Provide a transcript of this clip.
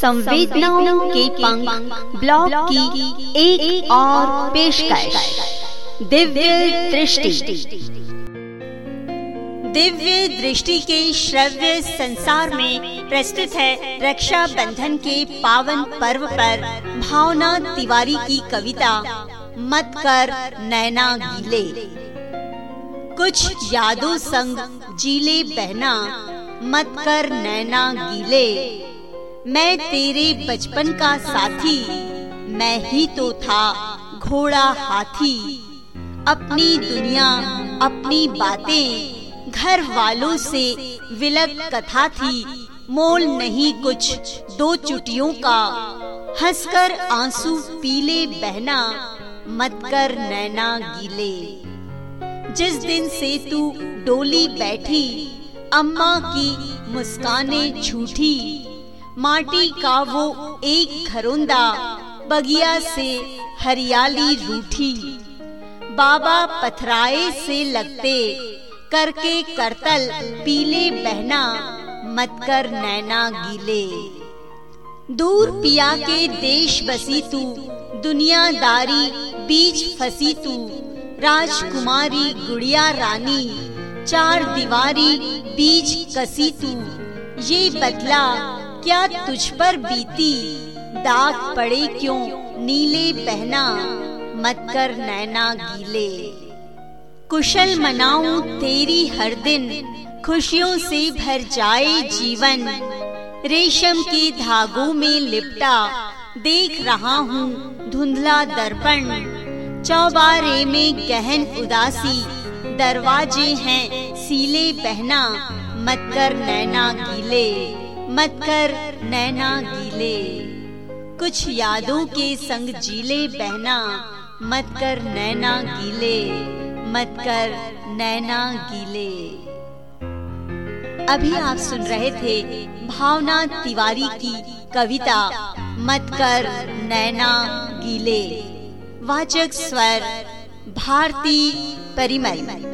संवेदनाओं के पंख ब्लॉग की एक, एक और पेशकश। दिव्य दृष्टि। दिव्य दृष्टि के श्रव्य संसार में प्रस्तुत है रक्षा बंधन के पावन पर्व पर भावना तिवारी की कविता मत कर नैना गीले। कुछ यादों संग जीले बहना मत कर नैना गीले। मैं तेरे बचपन का साथी। मैं ही तो था घोड़ा हाथी। अपनी दुनिया, अपनी बातें घर वालों से विलग कथा थी। मोल नहीं कुछ दो चुटियों का। हंसकर आँसू पीले बहना, मत कर नैना गीले। जिस दिन से तू डोली बैठी, अम्मा की मुस्काने झूठी। माटी का वो एक घरोंदा बगिया से हरियाली रूठी। बाबा पथराए से लगते। करके करतल पीले बहना। मत कर नैना गीले। दूर पिया के देश बसी तू दुनियादारी बीच फसी तू राजकुमारी गुड़िया रानी। चार दीवारी बीच कसी तू ये बदला क्या तुझ पर बीती? दाग पड़े क्यों? नीले पहना, मत कर नैना गीले। कुशल मनाऊं तेरी हर दिन, खुशियों से भर जाए जीवन। रेशम के धागों में लिपटा, देख रहा हूँ धुंधला दर्पण। चौबारे में गहन उदासी, दरवाजे हैं सीले पहना, मत कर नैना गीले। मत कर, नैना गीले। कुछ यादों के संग जीले बहना, मत कर, नैना गीले। मत कर, नैना गीले। अभी आप सुन रहे थे भावना तिवारी की कविता, मत कर, नैना गीले। वाचक स्वर, भारती परिमल।